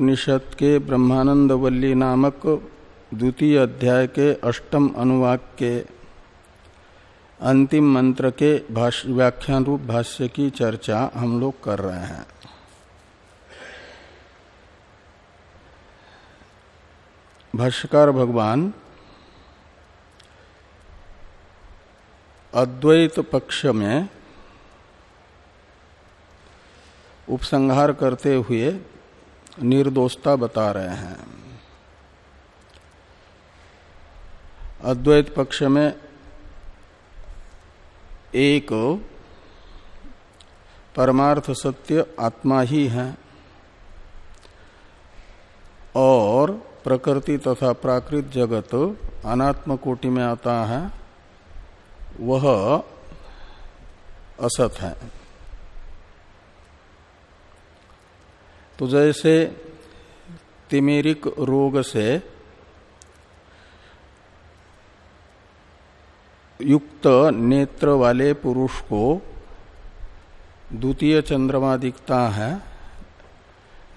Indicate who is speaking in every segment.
Speaker 1: उपनिषद के ब्रह्मानंद वल्ली नामक द्वितीय अध्याय के अष्टम अनुवाक के अंतिम मंत्र के व्याख्यान रूप भाष्य की चर्चा हम लोग कर रहे हैं। भाष्यकार भगवान, अद्वैत पक्ष में उपसंहार करते हुए निर्दोषता बता रहे हैं। अद्वैत पक्ष में एक परमार्थ सत्य आत्मा ही है और प्रकृति तथा प्राकृत जगत अनात्म कोटि में आता है, वह असत है। तो जैसे तिमेरिक रोग से युक्त नेत्र वाले पुरुष को द्वितीय चंद्रमा दिखता है,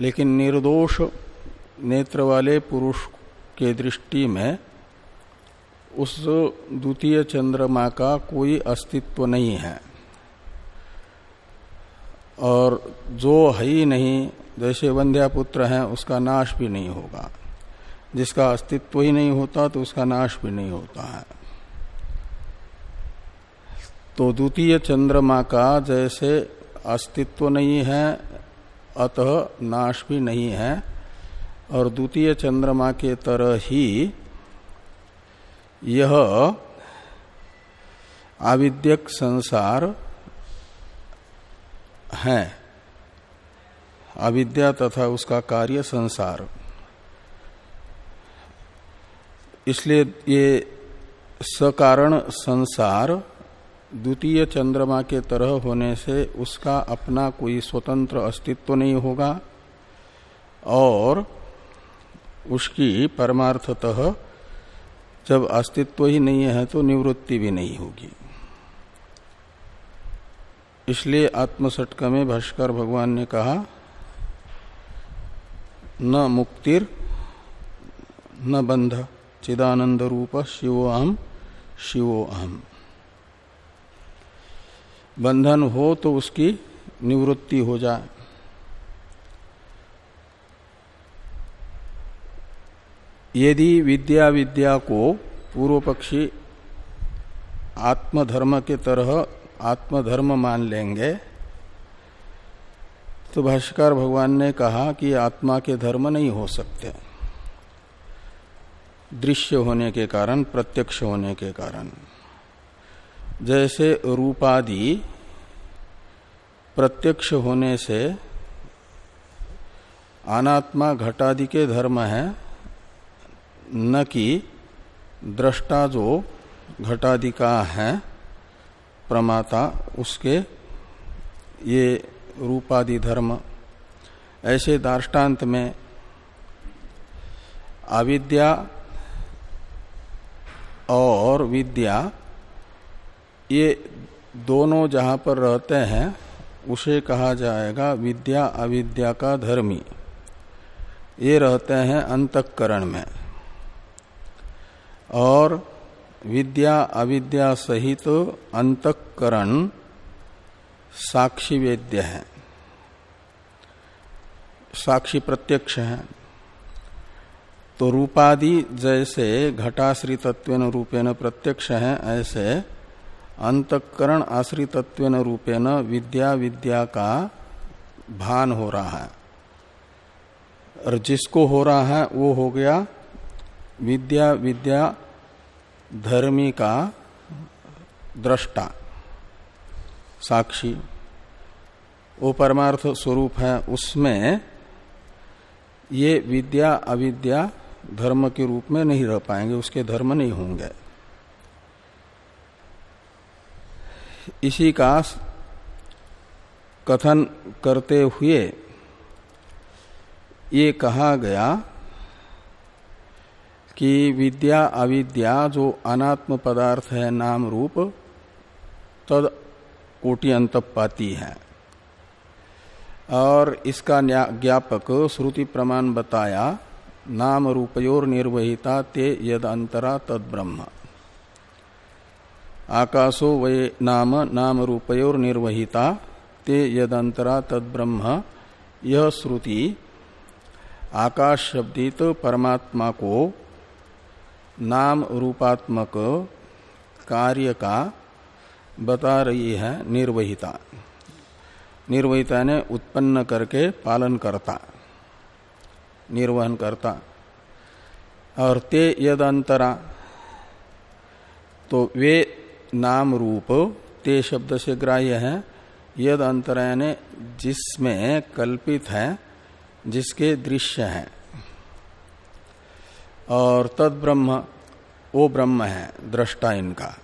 Speaker 1: लेकिन निर्दोष नेत्र वाले पुरुष के दृष्टि में उस द्वितीय चंद्रमा का कोई अस्तित्व नहीं है। और जो है ही नहीं जैसे वंध्या पुत्र है, उसका नाश भी नहीं होगा। जिसका अस्तित्व ही नहीं होता तो उसका नाश भी नहीं होता है। तो द्वितीय चंद्रमा का जैसे अस्तित्व नहीं है, अतः नाश भी नहीं है। और द्वितीय चंद्रमा के तरह ही यह आविद्यक संसार है। अविद्या तथा उसका कार्य संसार। इसलिए ये सकारण संसार द्वितीय चंद्रमा के तरह होने से उसका अपना कोई स्वतंत्र अस्तित्व नहीं होगा और उसकी परमार्थतः जब अस्तित्व ही नहीं है तो निवृत्ति भी नहीं होगी। इसलिए आत्मसटक में भाष्कर भगवान ने कहा न मुक्तिर, न बंध चिदानंद रूप शिवो अहम शिवो अहम बंधन हो तो उसकी निवृत्ति हो जाए। यदि विद्या विद्या को पूर्व पक्षी आत्मधर्म के तरह आत्मधर्म मान लेंगे तो भाष्यकार भगवान ने कहा कि आत्मा के धर्म नहीं हो सकते। दृश्य होने के कारण, प्रत्यक्ष होने के कारण। जैसे रूपादि प्रत्यक्ष होने से अनात्मा घटादि के धर्म है, न कि दृष्टा जो घटादि का है, प्रमाता उसके ये रूपादि धर्म ऐसे दार्टान्त में अविद्या और विद्या, ये दोनों जहाँ पर रहते हैं, उसे कहा जाएगा विद्या अविद्या का धर्मी। ये रहते हैं अंतकरण में। और विद्या अविद्या सहित तो अंतकरण साक्षी वेद्य है। साक्षी प्रत्यक्ष है। तो रूपादि जैसे घटाश्रितत्व रूपेण प्रत्यक्ष है, ऐसे अंतकरण आश्रितत्व रूपेण विद्या विद्या का भान हो रहा है। और जिसको हो रहा है, वो हो गया विद्या विद्या धर्मी का दृष्टा। साक्षी। वो परमार्थ स्वरूप है, उसमें ये विद्या, अविद्या धर्म के रूप में नहीं रह पाएँगे, उसके धर्म नहीं होंगे। इसी का कथन करते हुए ये कहा गया कि विद्या, अविद्या जो अनात्म पदार्थ है नाम रूप, तद कोटि अंत पाती है। और इसका ज्ञापक श्रुति प्रमाण बताया, नाम रूपयोर निर्वहिता ते यद अंतरा तद ब्रह्म आकाशो वे नाम नाम रूपयोर निर्वहिता ते यदंतरा तद ब्रह्म यह श्रुति आकाश शब्दित परमात्मा को नाम रूपात्मक कार्य का बता रही है निर्वहिता। निर्वहिता ने उत्पन्न करके पालन करता। निर्वहन करता। और ते यद अंतरा तो वे नाम रूप, ते शब्द से ग्राह्य है। यद अंतरा ने जिसमें कल्पित है, जिसके दृश्य है। और तद ब्रह्म वो ब्रह्म है, दृष्टा इनका।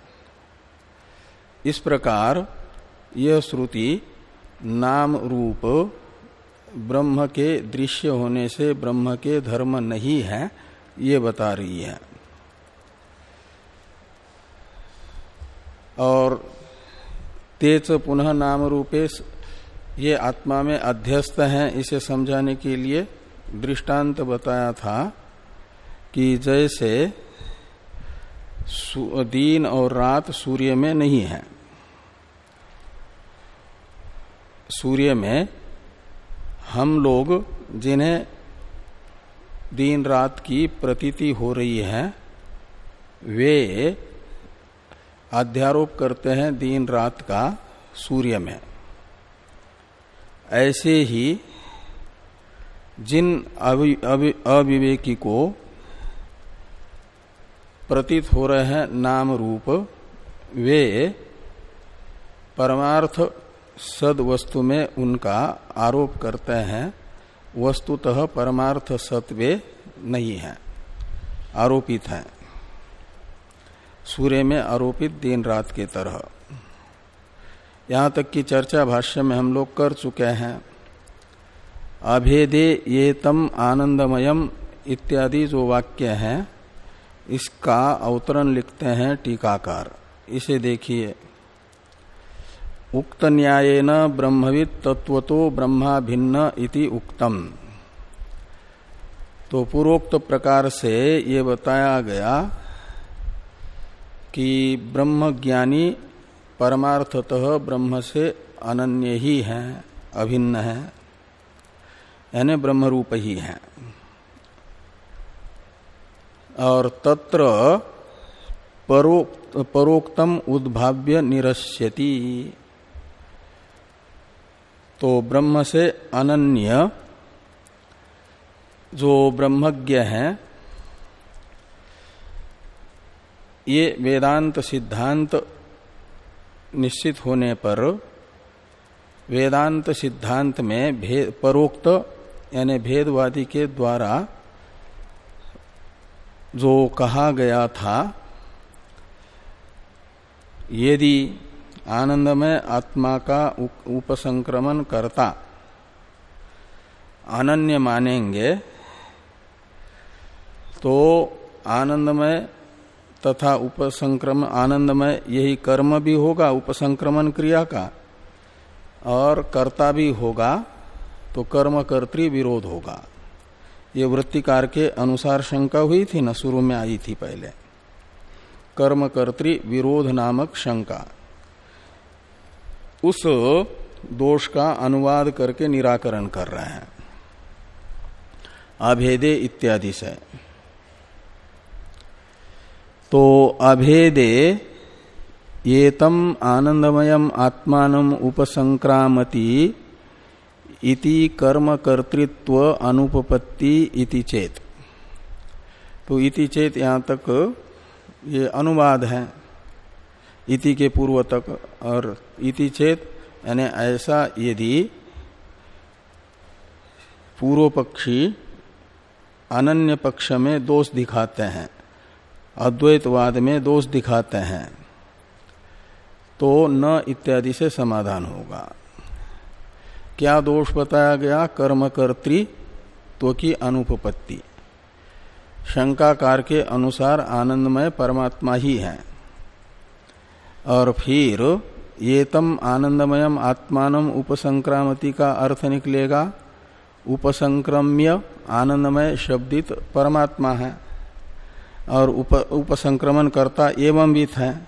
Speaker 1: इस प्रकार यह श्रुति नाम रूप ब्रह्म के दृश्य होने से ब्रह्म के धर्म नहीं है, ये बता रही है। और तेज पुनः नाम रूपे ये आत्मा में अध्यस्त है, इसे समझाने के लिए दृष्टांत बताया था कि जैसे दिन और रात सूर्य में नहीं है। सूर्य में हम लोग जिन्हें दिन रात की प्रतीति हो रही है, वे अध्यारोप करते हैं दिन रात का सूर्य में। ऐसे ही जिन अविवेकी को प्रतीत हो रहे हैं नाम रूप, वे परमार्थ सद वस्तु में उनका आरोप करते हैं, वस्तुतः परमार्थ सत्वे नहीं है, आरोपित है। सूर्य में आरोपित दिन रात के तरह। यहाँ तक की चर्चा भाष्य में हम लोग कर चुके हैं, अभेदे ये तम आनंदमयम इत्यादि जो वाक्य है इसका अवतरण लिखते हैं टीकाकार। इसे देखिए। उक्त न्यायेन ब्रह्मविद तत्व तो ब्रह्मा भिन्न इति उक्तम। तो पूर्वोक्त प्रकार से ये बताया गया कि ब्रह्म ज्ञानी परमार्थतः ब्रह्म से अनन्य ही है, अभिन्न है, यानी ब्रह्म रूप ही है। और तत्र परोक्त, परोक्तम उद्भाव्य निरस्यति। तो ब्रह्म से अनन्य जो ब्रह्मज्ञ है ये वेदांत सिद्धांत निश्चित होने पर वेदांत सिद्धांत में भेद परोक्त यानी भेदवादी के द्वारा जो कहा गया था, यदि आनंदमय आत्मा का उपसंक्रमण करता अनन्य मानेंगे तो आनंदमय तथा उपसंक्रमण आनंदमय यही कर्म भी होगा, उपसंक्रमण क्रिया का, और कर्ता भी होगा तो कर्म कर्तृ विरोध होगा। ये वृत्तिकार के अनुसार शंका हुई थी, न शुरू में आई थी पहले। कर्म कर्तृ विरोध नामक शंका। उस दोष का अनुवाद करके निराकरण कर रहे हैं। अभेदे इत्यादि से। तो अभेदे ये तम आनंदमयम आत्मान उपसंक्रामति इति कर्म कर्तृत्व अनुपपत्ति इति चेत। तो इति चेत यहाँ तक ये अनुवाद है। इति के पूर्व तक और इति चेत, यानी ऐसा यदि पूर्व पक्षी अनन्य पक्ष में दोष दिखाते हैं, अद्वैतवाद में दोष दिखाते हैं तो न इत्यादि से समाधान होगा। क्या दोष बताया गया? कर्म कर्तृत्व की अनुपपत्ति। शंकाकार के अनुसार आनंदमय परमात्मा ही है। और फिर ये तम आनंदमयम आत्मान उपसंक्रामति का अर्थ निकलेगा। उपसंक्रम्य आनंदमय शब्दित परमात्मा है। और उप, उपसंक्रमण करता एवं वित है।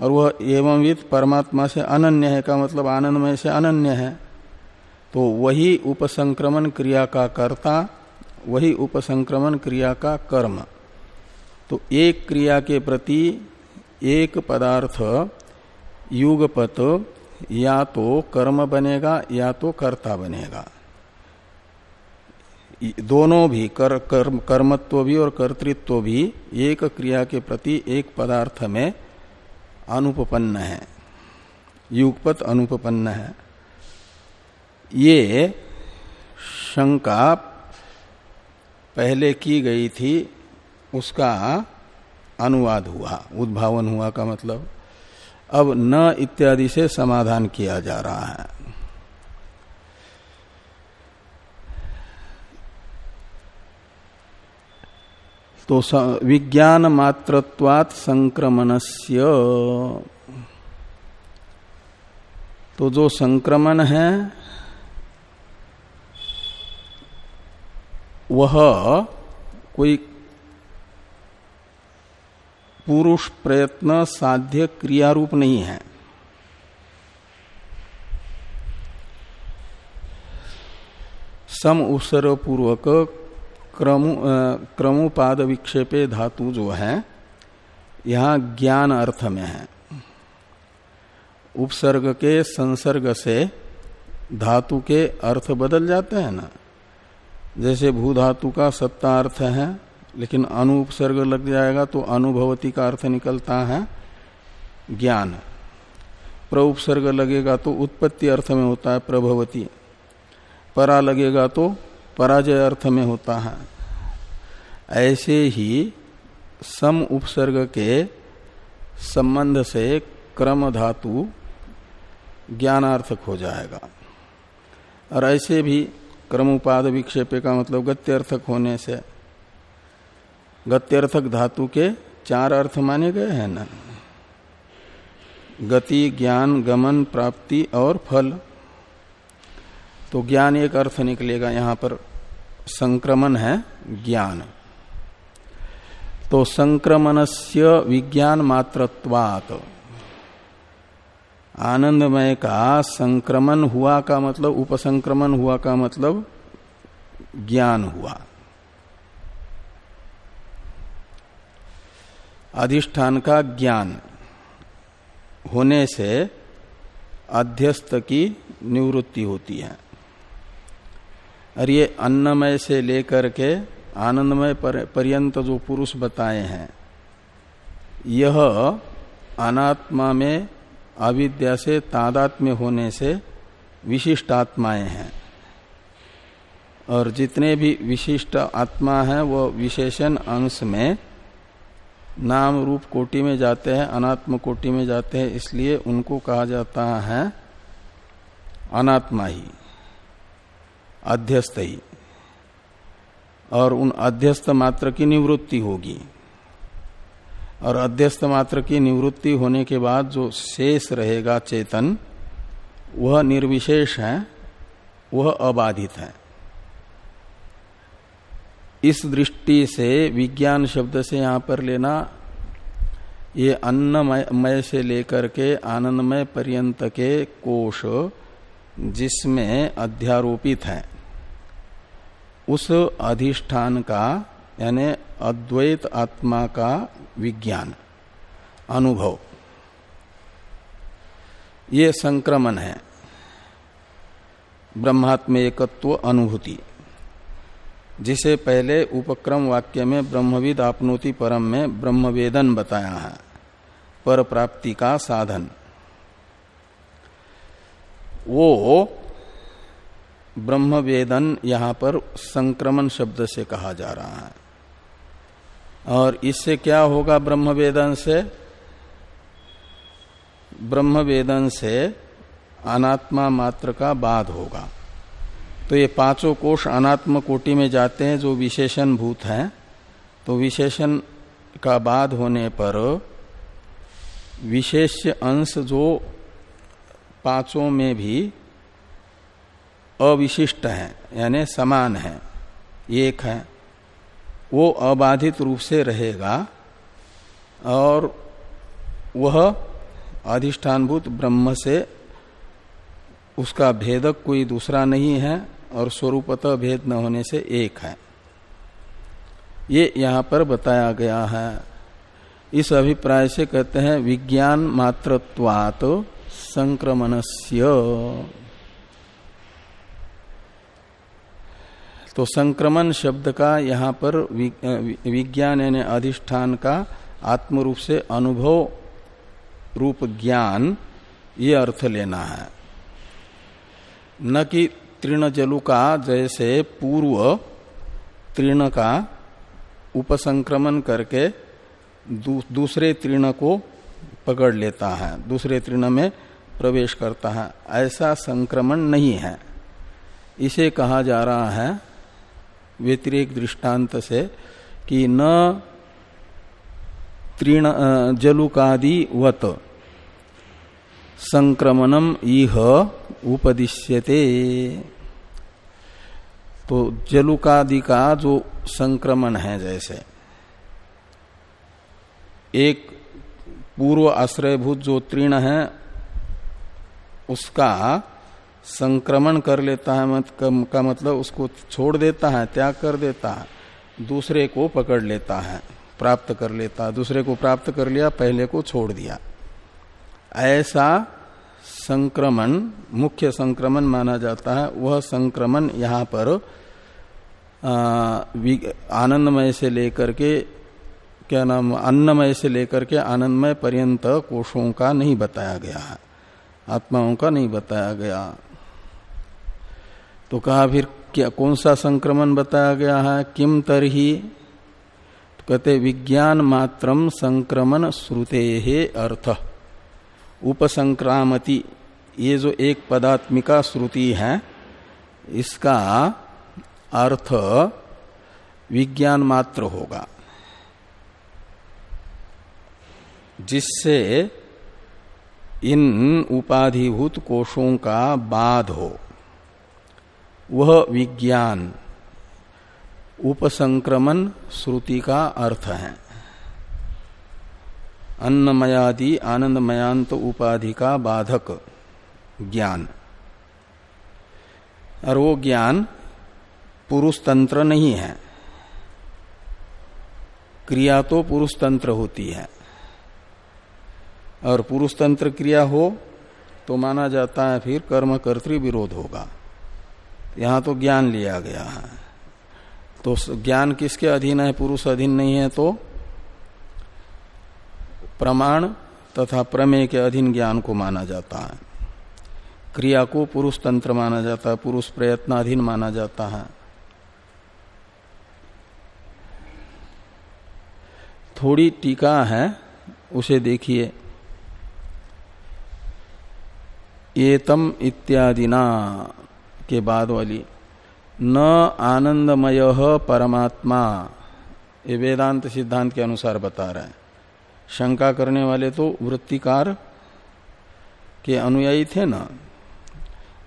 Speaker 1: और वह एवं वित परमात्मा से अनन्य है, का मतलब आनंदमय से अनन्य है। तो वही उपसंक्रमण क्रिया का कर्ता वही उपसंक्रमण क्रिया का कर्म। तो एक क्रिया के प्रति एक पदार्थ युगपत या तो कर्म बनेगा या तो कर्ता बनेगा। दोनों भी कर, कर्म कर्मत्व भी और कर्तृत्व भी एक क्रिया के प्रति एक पदार्थ में अनुपन्न है। युगपत अनुपन्न है। ये शंका पहले की गई थी, उसका अनुवाद हुआ, उद्भावन हुआ का मतलब। अब न इत्यादि से समाधान किया जा रहा है। तो विज्ञान मात्रत्वात् संक्रमणस्य। तो जो संक्रमण है वह कोई पुरुष प्रयत्न साध्य क्रिया रूप नहीं है। सम उत्सर्ग पूर्वक क्रमु क्रमुपाद विक्षेपे धातु जो है, यहाँ ज्ञान अर्थ में है। उपसर्ग के संसर्ग से धातु के अर्थ बदल जाते हैं ना। जैसे भू धातु का सत्ता अर्थ है, लेकिन अनुपसर्ग लग जाएगा तो अनुभवती का अर्थ निकलता है ज्ञान। प्रउपसर्ग लगेगा तो उत्पत्ति अर्थ में होता है प्रभवती। परा लगेगा तो पराजय अर्थ में होता है। ऐसे ही सम उपसर्ग के संबंध से क्रम धातु ज्ञानार्थक हो जाएगा। और ऐसे भी क्रमोपाद विक्षेपे का मतलब गत्यर्थक होने से। गत्यर्थक धातु के चार अर्थ माने गए हैं ना। गति, ज्ञान, गमन, प्राप्ति और फल। तो ज्ञान एक अर्थ निकलेगा, यहाँ पर संक्रमण है ज्ञान। तो संक्रमणस्य विज्ञान मात्रत्वात। आनंदमय का संक्रमण हुआ का मतलब उपसंक्रमण हुआ का मतलब ज्ञान हुआ। अधिष्ठान का ज्ञान होने से अध्यस्त की निवृत्ति होती है। और ये अन्नमय से लेकर के आनंदमय पर्यंत जो पुरुष बताए हैं, यह अनात्मा में अविद्या से तादात्म्य होने से विशिष्ट आत्माएँ हैं। और जितने भी विशिष्ट आत्मा हैं, वो विशेषण अंश में नाम रूप कोटि में जाते हैं, अनात्म कोटि में जाते हैं, इसलिए उनको कहा जाता है अनात्मा ही, अध्यस्त ही। और उन अध्यस्त मात्र की निवृत्ति होगी। और अध्यस्त मात्र की निवृत्ति होने के बाद जो शेष रहेगा चेतन, वह निर्विशेष है, वह अबाधित है। इस दृष्टि से, विज्ञान शब्द से यहाँ पर लेना, ये अन्नमय से लेकर के आनंदमय पर्यंत के कोष जिसमें अध्यारोपित है। उस अधिष्ठान का यानी अद्वैत आत्मा का विज्ञान, अनुभव। ये संक्रमण है। ब्रह्मात्म एकत्व अनुभूति, जिसे पहले उपक्रम वाक्य में ब्रह्मविद आपनोति परम में ब्रह्मवेदन बताया है, पर प्राप्ति का साधन। वो ब्रह्मवेदन यहाँ पर संक्रमण शब्द से कहा जा रहा है। और इससे क्या होगा ब्रह्म वेदन से? ब्रह्म वेदन से अनात्मा मात्र का बाद होगा। तो ये पाँचों कोष अनात्म कोटि में जाते हैं, जो विशेषण भूत हैं। तो विशेषण का बाद होने पर विशेष अंश जो पाँचों में भी अविशिष्ट है, यानी समान है, एक है। वो अबाधित रूप से रहेगा और वह अधिष्ठानभूत ब्रह्म से उसका भेदक कोई दूसरा नहीं है और स्वरूपतः भेद न होने से एक है। ये यहाँ पर बताया गया है। इस अभिप्राय से कहते हैं, विज्ञान मात्रत्वात संक्रमणस्य। तो संक्रमण शब्द का यहाँ पर विज्ञान यानी अधिष्ठान का आत्म रूप से अनुभव रूप ज्ञान ये अर्थ लेना है। न कि तृण जलु का जैसे पूर्व तृण का उपसंक्रमण करके दू, दूसरे तृण को पकड़ लेता है दूसरे तृण में प्रवेश करता है ऐसा संक्रमण नहीं है। इसे कहा जा रहा है व्यतिरेक दृष्टांत से कि न तृण जलुकादि वत। संक्रमणम इह उपदिश्यते। तो जलुकादि का जो संक्रमण है जैसे, एक पूर्व आश्रयभूत जो तृण है, उसका संक्रमण कर लेता है, मत का मतलब उसको छोड़ देता है, त्याग कर देता है, दूसरे को पकड़ लेता है, प्राप्त कर लेता है, दूसरे को प्राप्त कर लिया, पहले को छोड़ दिया। ऐसा संक्रमण, मुख्य संक्रमण माना जाता है, वह संक्रमण यहाँ पर आनंदमय से लेकर के, क्या नाम, अन्नमय से लेकर के आनंदमय पर्यंत कोषों का नहीं बताया गया है, आत्माओं का नहीं बताया गया। तो कहा फिर, क्या कौन सा संक्रमण बताया गया है? किम तरही? तो कहते, विज्ञान मात्रम संक्रमण श्रुते अर्थ। उपसंक्रामति, ये जो एक पदात्मिका श्रुति है, इसका अर्थ विज्ञान मात्र होगा। जिससे इन उपाधिभूत कोषों का बाध हो। वह विज्ञान, उपसंक्रमण श्रुति का अर्थ है। अन्नमयादि, आनंदमयांत उपाधि का बाधक ज्ञान। और वो ज्ञान पुरुष तंत्र नहीं है। क्रिया तो पुरुष तंत्र होती है। और पुरुष तंत्र क्रिया हो तो माना जाता है फिर कर्म कर्तृ विरोध होगा। यहाँ तो ज्ञान लिया गया है। तो ज्ञान किसके अधीन है? पुरुष अधीन नहीं है तो प्रमाण तथा प्रमेय के अधीन ज्ञान को माना जाता है। क्रिया को पुरुष तंत्र माना जाता है, पुरुष प्रयत्न अधीन माना जाता है। थोड़ी टीका है, उसे देखिए। एतम इत्यादिना के बाद वाली, न आनंदमय परमात्मा। ये वेदांत सिद्धांत के अनुसार बता रहा है। शंका करने वाले तो वृत्तिकार के अनुयायी थे ना।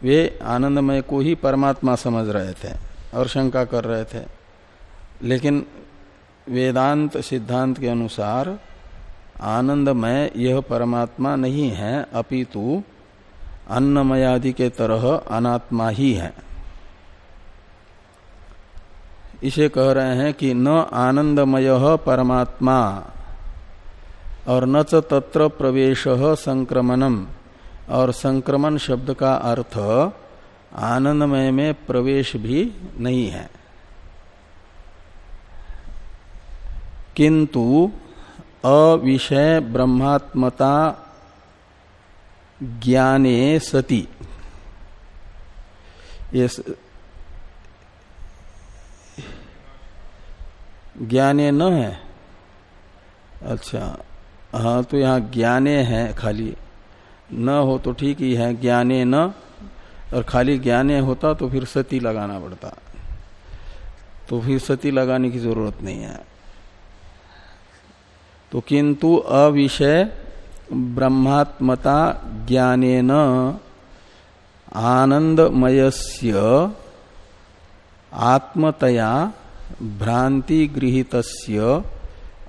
Speaker 1: वे आनंदमय को ही परमात्मा समझ रहे थे और शंका कर रहे थे। लेकिन वेदांत सिद्धांत के अनुसार आनंदमय यह परमात्मा नहीं है, अपितु अन्नमयादि के तरह अनात्मा ही है। इसे कह रहे हैं कि न आनंदमय परमात्मा और न तत्र प्रवेश संक्रमणम और संक्रमण शब्द का अर्थ आनंदमय में प्रवेश भी नहीं है। किंतु अविषय ब्रह्मात्मता ज्ञाने सती। ये ज्ञाने न है। अच्छा हाँ तो यहाँ ज्ञाने है खाली। न हो तो ठीक ही है, ज्ञाने न। और खाली ज्ञाने होता तो फिर सती लगाना पड़ता। तो फिर सती लगाने की ज़रूरत नहीं है। तो किंतु अविषय ब्रह्मात्मता ज्ञानेन आनंदमयस्य आत्मतया भ्रांति गृहित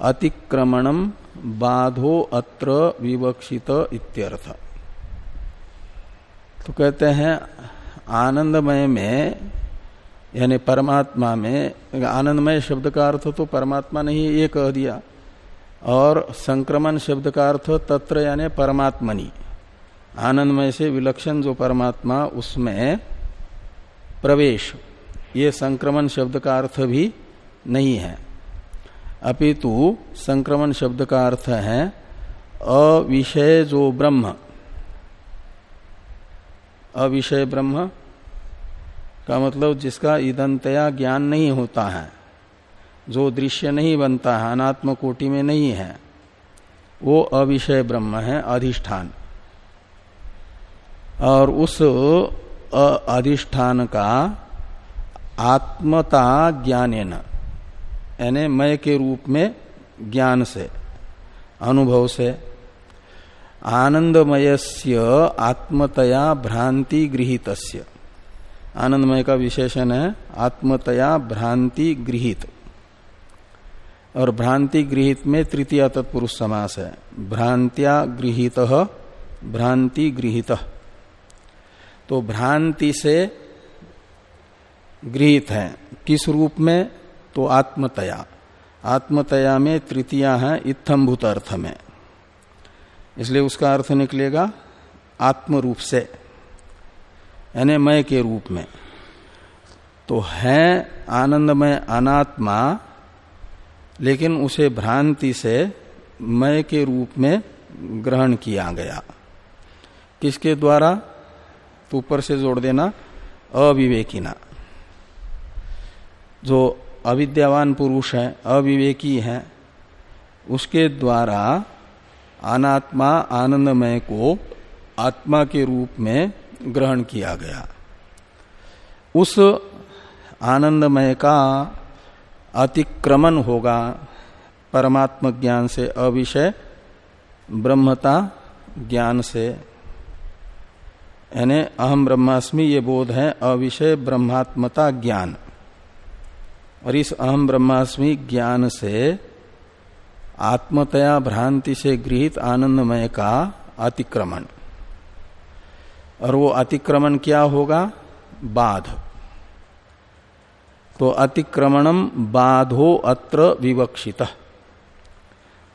Speaker 1: अतिक्रमणम बाधो अत्र विवक्षित इत्यर्थ। तो कहते हैं, आनंदमय में, यानी परमात्मा में, आनंदमय शब्द का अर्थ तो परमात्मा ने ही ये कह दिया। और संक्रमण शब्द का अर्थ तत्र यानी परमात्मनि। आनंदमय से विलक्षण जो परमात्मा, उसमें प्रवेश। ये संक्रमण शब्द का अर्थ भी नहीं है। अपितु संक्रमण शब्द का अर्थ है, अविषय जो ब्रह्म। अविषय ब्रह्म का मतलब जिसका ईदंतया ज्ञान नहीं होता है। जो दृश्य नहीं बनता है अनात्म कोटि में नहीं है, वो अविषय ब्रह्म है, अधिष्ठान। और उस अधिष्ठान का आत्मता ज्ञान यानी मय के रूप में ज्ञान से, अनुभव से, आनंदमयस्य आत्मतया भ्रांति गृहित आनंदमय का विशेषण है, आत्मतया भ्रांति गृहित। और भ्रांति गृहित में तृतीय तत्पुरुष समास है। भ्रांत्या गृहित, भ्रांति गृहित। तो भ्रांति से गृहित है। किस रूप में? तो आत्मतया। आत्मतया में तृतीया है इत्थम्भूत अर्थ में। इसलिए उसका अर्थ निकलेगा आत्म रूप से, यानी मय के रूप में। तो है आनंदमय अनात्मा लेकिन उसे भ्रांति से मय के रूप में ग्रहण किया गया। किसके द्वारा? तो ऊपर से जोड़ देना, अविवेकिना। जो अविद्यावान पुरुष है, अविवेकी है, उसके द्वारा अनात्मा आनंदमय को आत्मा के रूप में ग्रहण किया गया। उस आनंदमय का अतिक्रमण होगा। परमात्म ज्ञान से अविषय, ब्रह्मता ज्ञान से। यानी अहम ब्रह्मास्मि ये बोध है, अविषय ब्रह्मात्मता ज्ञान। और इस अहम ब्रह्मास्मि ज्ञान से आत्मतया भ्रांति से गृहित आनंदमय का अतिक्रमण। और वो अतिक्रमण क्या होगा? बाध। तो अतिक्रमणम बाधो अत्र विवक्षित।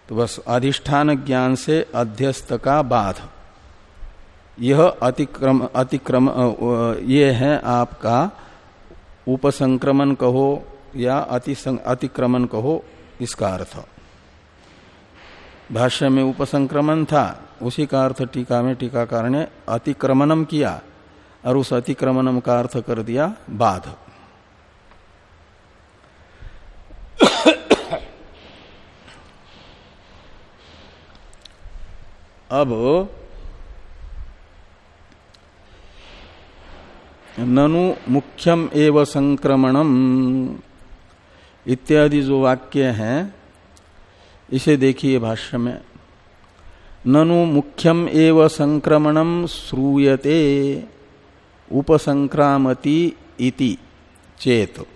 Speaker 1: तो बस अधिष्ठान ज्ञान से अध्यस्त का बाध। यह अतिक्रम अतिक्रम ये है आपका उपसंक्रमण कहो या अति अतिक्रमण कहो, इसका अर्थ। भाष्य में उपसंक्रमण था, उसी का अर्थ टीका में टीकाकार ने अतिक्रमणम किया और उस अतिक्रमणम का अर्थ कर दिया बाध। अब ननु मुख्यम एव संक्रमणम इत्यादि जो वाक्य हैं, इसे देखिए भाष्य में। ननु मुख्यम एव संक्रमणम श्रूयते, उपसंक्रामति इति, चेत।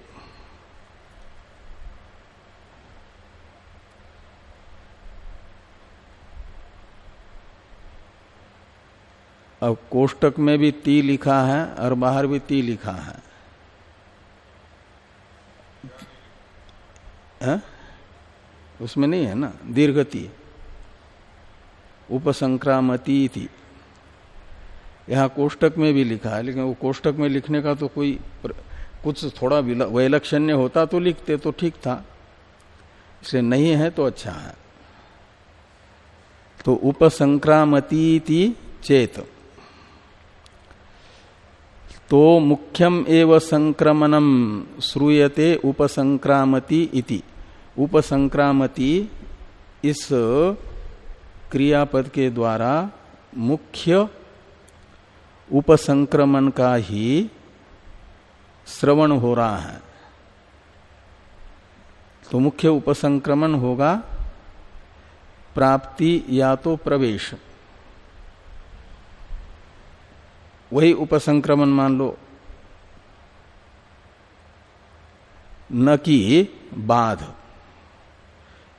Speaker 1: अब कोष्टक में भी ती लिखा है और बाहर भी ती लिखा है, है? उसमें नहीं है ना? दीर्घति। उपसंक्रामती थी यहाँ कोष्टक में भी लिखा है लेकिन वो कोष्टक में लिखने का तो कोई कुछ थोड़ा वैलक्षण्य होता तो लिखते तो ठीक था। इसलिए नहीं है तो अच्छा है। तो उपसंक्रामती थी चेत। तो मुख्यम एव संक्रमणम श्रूयते इति। उपसंक्रामति इस क्रियापद के द्वारा मुख्य उपसंक्रमण का ही श्रवण हो रहा है। तो मुख्य उपसंक्रमण होगा प्राप्ति या तो प्रवेश। वही उपसंक्रमण मान लो। न कि बाध।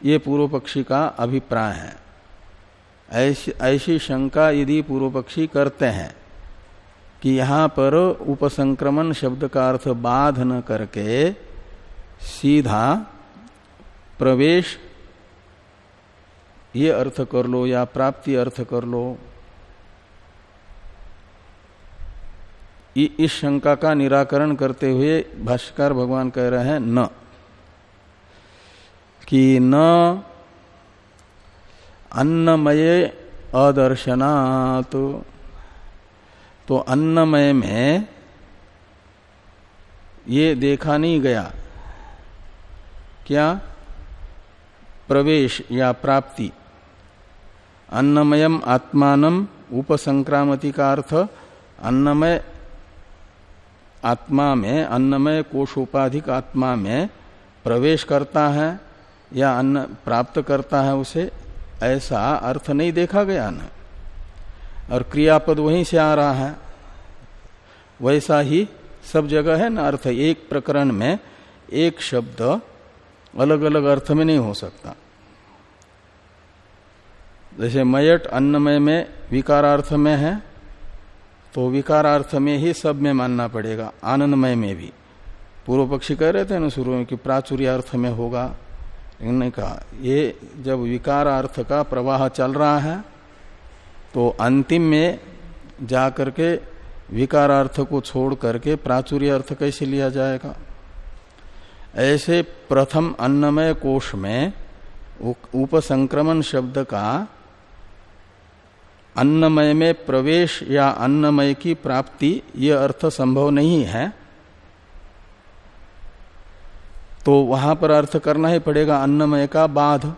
Speaker 1: ये पूर्व पक्षी का अभिप्राय है। ऐसी शंका यदि पूर्व पक्षी करते हैं कि यहाँ पर उपसंक्रमण शब्द का अर्थ बाध न करके सीधा प्रवेश, ये अर्थ कर लो या प्राप्ति अर्थ कर लो। इस शंका का निराकरण करते हुए भाष्यकार भगवान कह रहे हैं न। कि न अन्नमय अदर्शनात्। तो अन्नमय में ये देखा नहीं गया। क्या? प्रवेश या प्राप्ति। अन्नमयम आत्मान उपसंक्रामति का अर्थ अन्नमय आत्मा में, अन्नमय कोशोपाधिक आत्मा में प्रवेश करता है या अन्न प्राप्त करता है उसे, ऐसा अर्थ नहीं देखा गया न। और क्रियापद वहीं से आ रहा है। वैसा ही सब जगह है ना अर्थ। एक प्रकरण में एक शब्द अलग अलग अर्थ में नहीं हो सकता। जैसे मयट अन्नमय में विकारार्थ में है तो विकारार्थ में ही सब में मानना पड़ेगा, आनंदमय में भी। पूर्व पक्षी कह रहे थे ना शुरू में कि प्राचुर्य अर्थ में होगा इन्होंने कहा। ये जब विकार अर्थ का प्रवाह चल रहा है तो अंतिम में जा करके विकारार्थ को छोड़ करके प्राचुर्य अर्थ कैसे लिया जाएगा? ऐसे प्रथम अन्नमय कोष में उपसंक्रमण शब्द का अन्नमय में प्रवेश या अन्नमय की प्राप्ति यह अर्थ संभव नहीं है। तो वहाँ पर अर्थ करना ही पड़ेगा अन्नमय का बाध।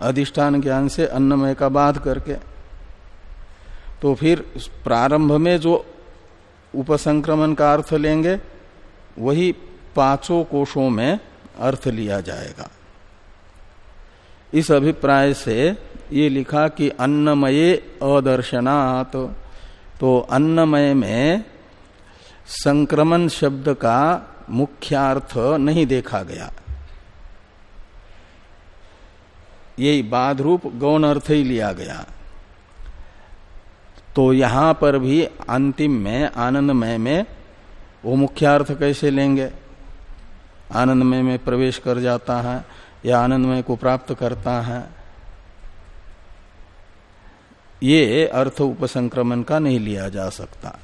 Speaker 1: अधिष्ठान ज्ञान से अन्नमय का बाध करके। तो फिर प्रारंभ में जो उपसंक्रमण का अर्थ लेंगे, वही पाँचों कोशों में अर्थ लिया जाएगा। इस अभिप्राय से ये लिखा कि अन्नमये अदर्शनात्। तो अन्नमय में संक्रमण शब्द का मुख्यार्थ नहीं देखा गया। यही बाध रूप गौण अर्थ ही लिया गया। तो यहाँ पर भी अंतिम में, आनंदमय में वो मुख्यार्थ कैसे लेंगे? आनंदमय में प्रवेश कर जाता है या आनंदमय को प्राप्त करता है? ये अर्थ उपसंक्रमण का नहीं लिया जा सकता।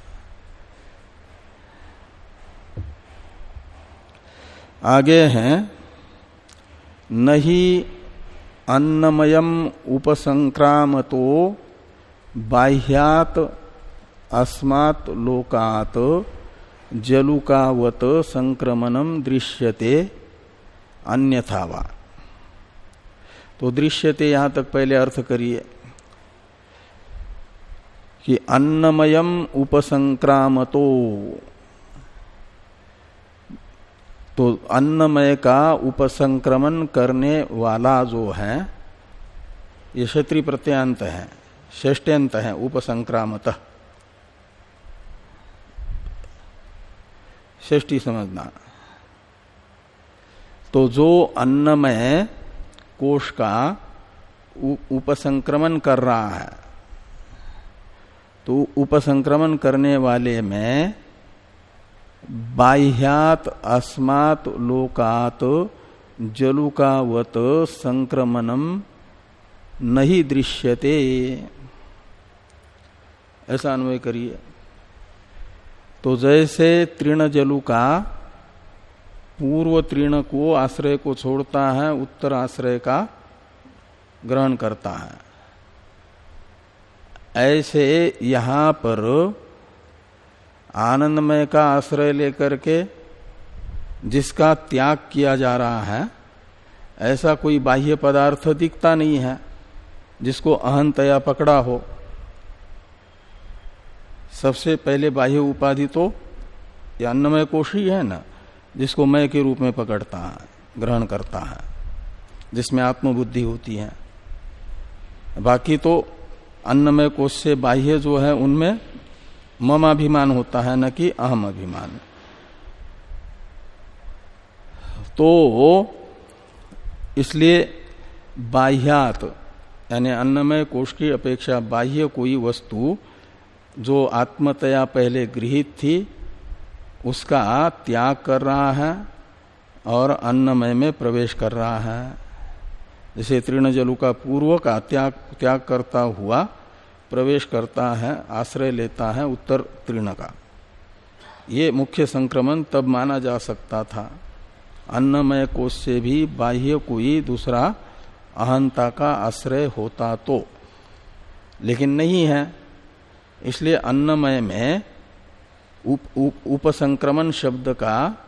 Speaker 1: आगे हैं, नहीं अन्नमयम उपसंक्राम तो बाह्यात अस्मात् लोकात जलुकावत संक्रमणम दृश्यते अन्यथावा तो दृश्यते यहाँ तक पहले अर्थ करिए। कि अन्नमयम उपसंक्रामतो। तो अन्नमय का उपसंक्रमण करने वाला जो है, ये क्षत्रिय प्रत्यंत है ष्टंत है उपसंक्रामत। श्रेष्ठी समझना। तो जो अन्नमय कोष का उपसंक्रमण कर रहा है तो उपसंक्रमण करने वाले में बाह्यात, अस्मात्, लोकात, जलुकावत संक्रमणम नहीं दृश्यते। ऐसा अन्वय करिए। तो जैसे तृण जलु का पूर्व तृण को आश्रय को छोड़ता है, उत्तर आश्रय का ग्रहण करता है। ऐसे यहाँ पर आनंदमय का आश्रय लेकर के जिसका त्याग किया जा रहा है, ऐसा कोई बाह्य पदार्थ दिखता नहीं है जिसको अहंतया पकड़ा हो। सबसे पहले बाह्य उपाधि तो यह अन्नमय कोश है ना, जिसको मय के रूप में पकड़ता है, ग्रहण करता है, जिसमें आत्मबुद्धि होती है। बाकी तो अन्नमय कोष से बाह्य जो है, उनमें मम अभिमान होता है, न कि अहम अभिमान तो इसलिए बाह्यात, यानी अन्नमय कोष की अपेक्षा बाह्य कोई वस्तु जो आत्मतया पहले गृहित थी, उसका त्याग कर रहा है और अन्नमय में प्रवेश कर रहा है। जैसे जलु का पूर्व का त्याग त्याग करता हुआ प्रवेश करता है आश्रय लेता है उत्तर तृण का। ये मुख्य संक्रमण तब माना जा सकता था। अन्नमय कोष से भी बाह्य कोई दूसरा अहंता का आश्रय होता तो। लेकिन नहीं है। इसलिए अन्नमय में उप, उप, उपसंक्रमण शब्द का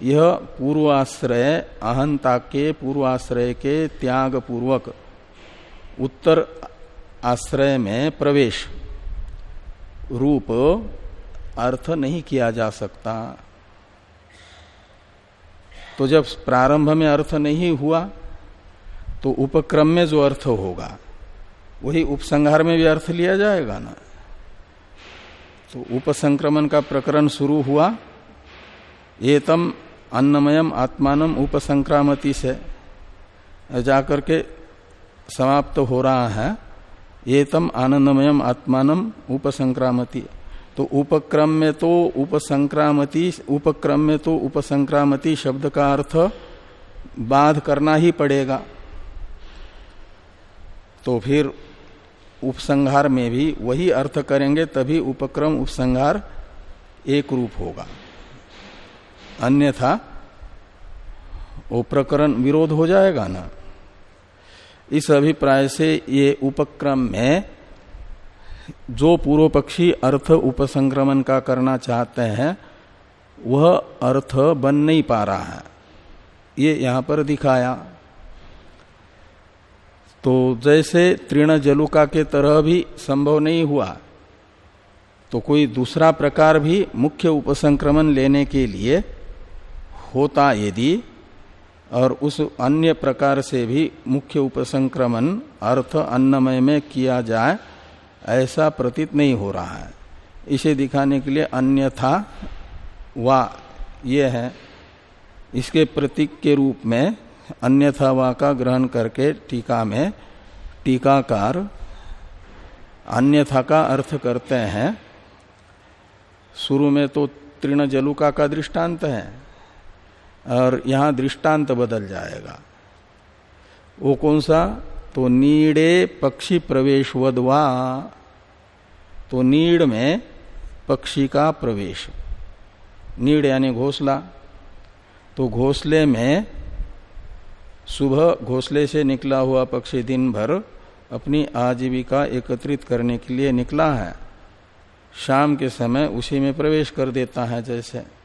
Speaker 1: यह पूर्वाश्रय अहंता के पूर्वाश्रय के त्याग पूर्वक उत्तर आश्रय में प्रवेश। रूप, अर्थ नहीं किया जा सकता। तो जब प्रारंभ में अर्थ नहीं हुआ तो उपक्रम में जो अर्थ होगा, वही उपसंहार में भी अर्थ लिया जाएगा ना। तो उपसंक्रमण का प्रकरण शुरू हुआ, एतम अन्नमयम आत्मान उपसंक्रामति से जाकर के समाप्त हो रहा है। एतम आनंदमयम आत्मान उपसंक्रामति। तो उपक्रम में तो उपसंक्रामति उपक्रम में तो उपसंक्रामति शब्द का अर्थ बाध करना ही पड़ेगा। तो फिर उपसंहार में भी वही अर्थ करेंगे, तभी उपक्रम उपसंहार एक रूप होगा। अन्यथा वो प्रकरण विरोध हो जाएगा ना। इस अभिप्राय से ये उपक्रम में जो पूर्व पक्षी अर्थ उपसंक्रमण का करना चाहते हैं, वह अर्थ बन नहीं पा रहा है। ये यहाँ पर दिखाया। तो जैसे तृण जलुका के तरह भी संभव नहीं हुआ तो कोई दूसरा प्रकार भी मुख्य उपसंक्रमण लेने के लिए होता यदि, और उस अन्य प्रकार से भी मुख्य उपसंक्रमण अर्थ अन्नमय में किया जाए, ऐसा प्रतीत नहीं हो रहा है। इसे दिखाने के लिए अन्यथा वा, ये है, इसके प्रतीक के रूप में अन्यथा वा का ग्रहण करके टीका में टीकाकार अन्यथा का अर्थ करते हैं। शुरू में तो तृण जलुका का दृष्टांत है। और यहाँ दृष्टांत बदल जाएगा। वो कौन सा? तो नीड़े पक्षी प्रवेश वदवा तो नीड़ में पक्षी का प्रवेश। नीड़ यानी घोसला। तो घोसले में सुबह घोसले से निकला हुआ पक्षी दिन भर अपनी आजीविका एकत्रित करने के लिए निकला है। शाम के समय उसी में प्रवेश कर देता है जैसे।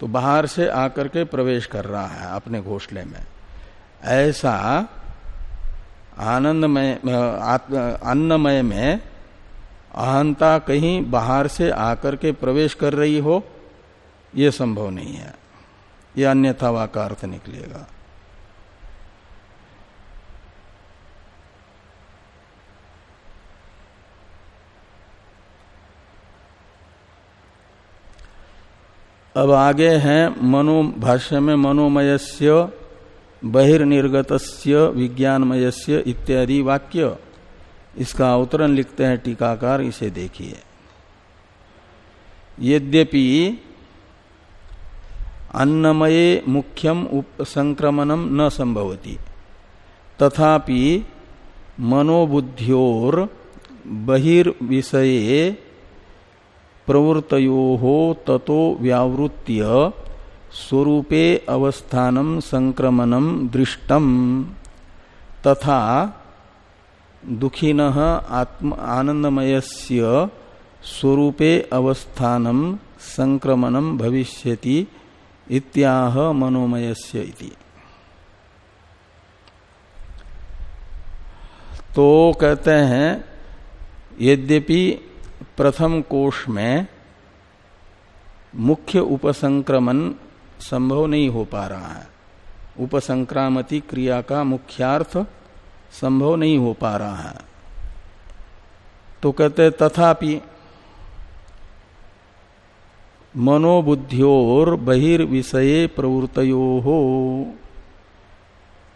Speaker 1: तो बाहर से आकर के प्रवेश कर रहा है अपने घोसले में। ऐसा आनंदमय अन्नमय में अहंता कहीं बाहर से आकर के प्रवेश कर रही हो यह संभव नहीं है। यह अन्यथा का अर्थ निकलेगा। अब आगे हैं मनो, भाष्य में मनोमयस्य बहिर्निर्गत विज्ञानमयस्य इत्यादि वाक्य। इसका अवतरण लिखते हैं टीकाकार, इसे देखिए। यद्यपि अन्नमये मुख्यम संक्रमणम न संभवती, तथापि मनोबुद्ध्योर बहिर्विषये प्रवृत्तो हो ततो व्यावृत्य स्वरूपे अवस्थानम संक्रमणम दृष्टम। तथा दुखिन आत्म आनंदमयस्य स्वरूपे अवस्थानम संक्रमणम भविष्यति इत्याह मनोमयस्य इति। तो कहते हैं, यद्यपि प्रथम कोष में मुख्य उपसंक्रमण संभव नहीं हो पा रहा है। उपसंक्रामती क्रिया का मुख्यार्थ संभव नहीं हो पा रहा है। तो कहते तथापि मनोबुद्धियोर बहिर्विषय प्रवृत्तो हो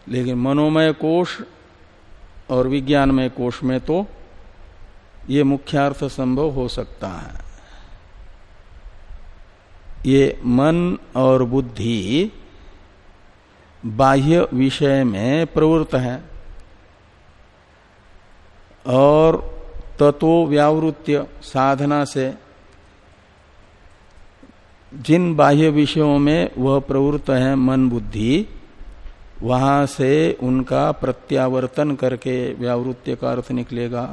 Speaker 1: लेकिन मनोमय कोष और विज्ञानमय कोष में तो ये मुख्यार्थ संभव हो सकता है। ये मन और बुद्धि बाह्य विषय में प्रवृत्त है और तत्व व्यावृत्य साधना से जिन बाह्य विषयों में वह प्रवृत्त है मन बुद्धि, वहाँ से उनका प्रत्यावर्तन करके व्यावृत्य का अर्थ निकलेगा।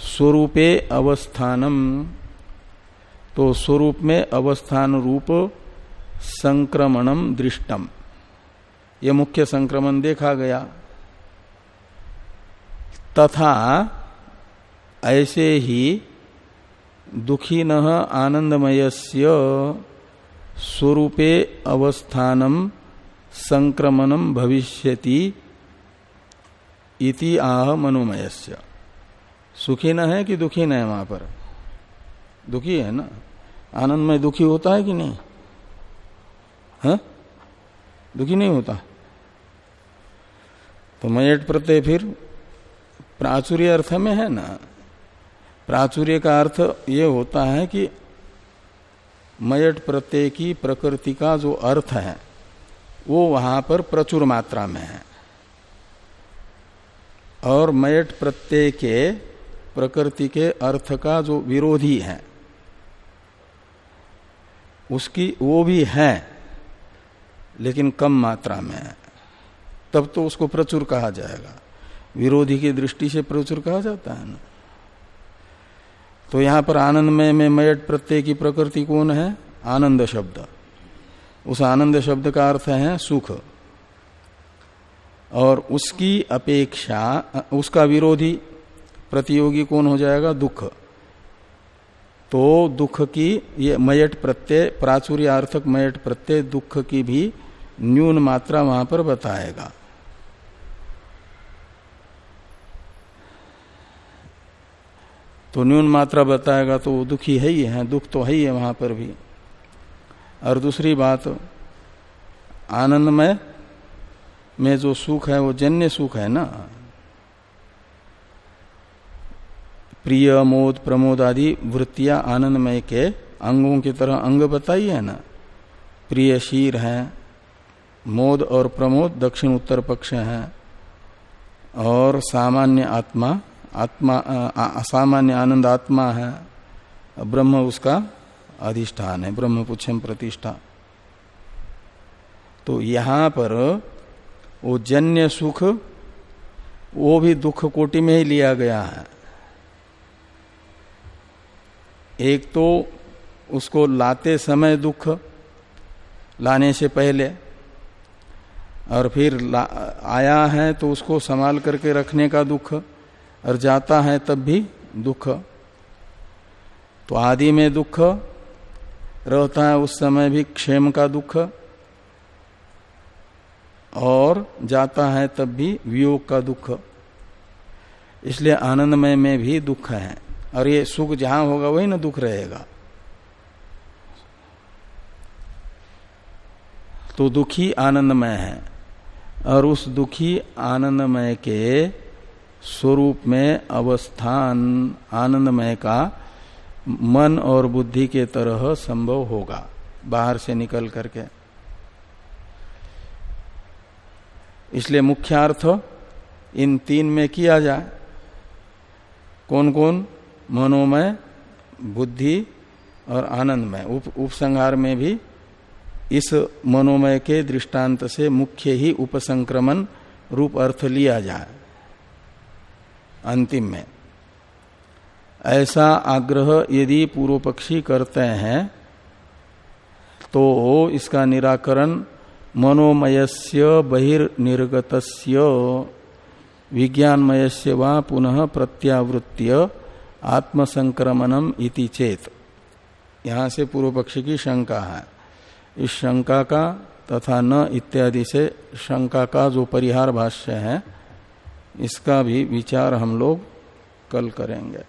Speaker 1: स्वरूपे अवस्थानम। तो स्वरूप में अवस्थान रूप संक्रमणम दृष्टम। ये मुख्य संक्रमण देखा गया। तथा ऐसे ही दुखी न आनंदमयस्य स्वरूपे अवस्थानम संक्रमणम भविष्यति इति आह मनोमयस्य। सुखी न है कि दुखी न है वहाँ पर? दुखी है ना? आनंद में दुखी होता है कि नहीं? है? दुखी नहीं होता? तो मयट प्रत्यय फिर प्राचुर्य अर्थ में है ना? प्राचुर्य का अर्थ ये होता है कि मयट प्रत्यय की प्रकृति का जो अर्थ है, वो वहाँ पर प्रचुर मात्रा में है। और मयट प्रत्यय के प्रकृति के अर्थ का जो विरोधी है, उसकी वो भी है, लेकिन कम मात्रा में है। तब तो उसको प्रचुर कहा जाएगा। विरोधी की दृष्टि से प्रचुर कहा जाता है ना? तो यहाँ पर आनंदमय में मयट प्रत्यय की प्रकृति कौन है? आनंद शब्द। उस आनंद शब्द का अर्थ है सुख। और उसकी अपेक्षा, उसका विरोधी प्रतियोगी कौन हो जाएगा? दुख। तो दुख की ये मयट प्रत्यय, प्राचुर्यार्थक मयट प्रत्यय दुख की भी न्यून मात्रा वहाँ पर बताएगा। तो न्यून मात्रा बताएगा तो दुखी है ही है, दुख तो है ही है वहाँ पर भी। और दूसरी बात, आनंदमय, में जो सुख है वो जन्य सुख है ना? प्रिय, मोद, प्रमोद आदि वृत्तियाँ आनंदमय के अंगों की तरह अंग बताई है ना? प्रिय शीर है, मोद और प्रमोद दक्षिण उत्तर पक्ष है, और सामान्य आत्मा आत्मा असामान्य आनंद आत्मा है, ब्रह्म उसका अधिष्ठान है, ब्रह्म पुच्छम प्रतिष्ठा। तो यहाँ पर वो जन्य सुख, वो भी दुख कोटि में ही लिया गया है। एक तो उसको लाते समय दुख लाने से पहले और फिर आया है तो उसको संभाल करके रखने का दुख और जाता है तब भी दुख। तो आदि में दुख रहता है, उस समय भी क्षेम का दुख और जाता है तब भी वियोग का दुख। इसलिए आनंदमय में भी दुख है। और ये सुख जहाँ होगा वही ना दुख रहेगा। तो दुखी आनंदमय है और उस दुखी आनंदमय के स्वरूप में अवस्थान आनंदमय का मन और बुद्धि के तरह संभव होगा, बाहर से निकल करके। इसलिए मुख्य अर्थ इन तीन में किया जाए। कौन कौन मनोमय, बुद्धि और आनंदमय। उप, उपसंहार में भी इस मनोमय के दृष्टांत से मुख्य ही उपसंक्रमण रूप अर्थ लिया जाए। अंतिम में, ऐसा आग्रह यदि पूर्व पक्षी करते हैं तो इसका निराकरण मनोमयस्य बहिर्निर्गत विज्ञानमयस्य व पुनः प्रत्यावृत्य आत्मसंक्रमणम इति चेत। यहाँ से पूर्व पक्ष की शंका है। इस शंका का तथा न इत्यादि से शंका का जो परिहार भाष्य है, इसका भी विचार हम लोग कल करेंगे।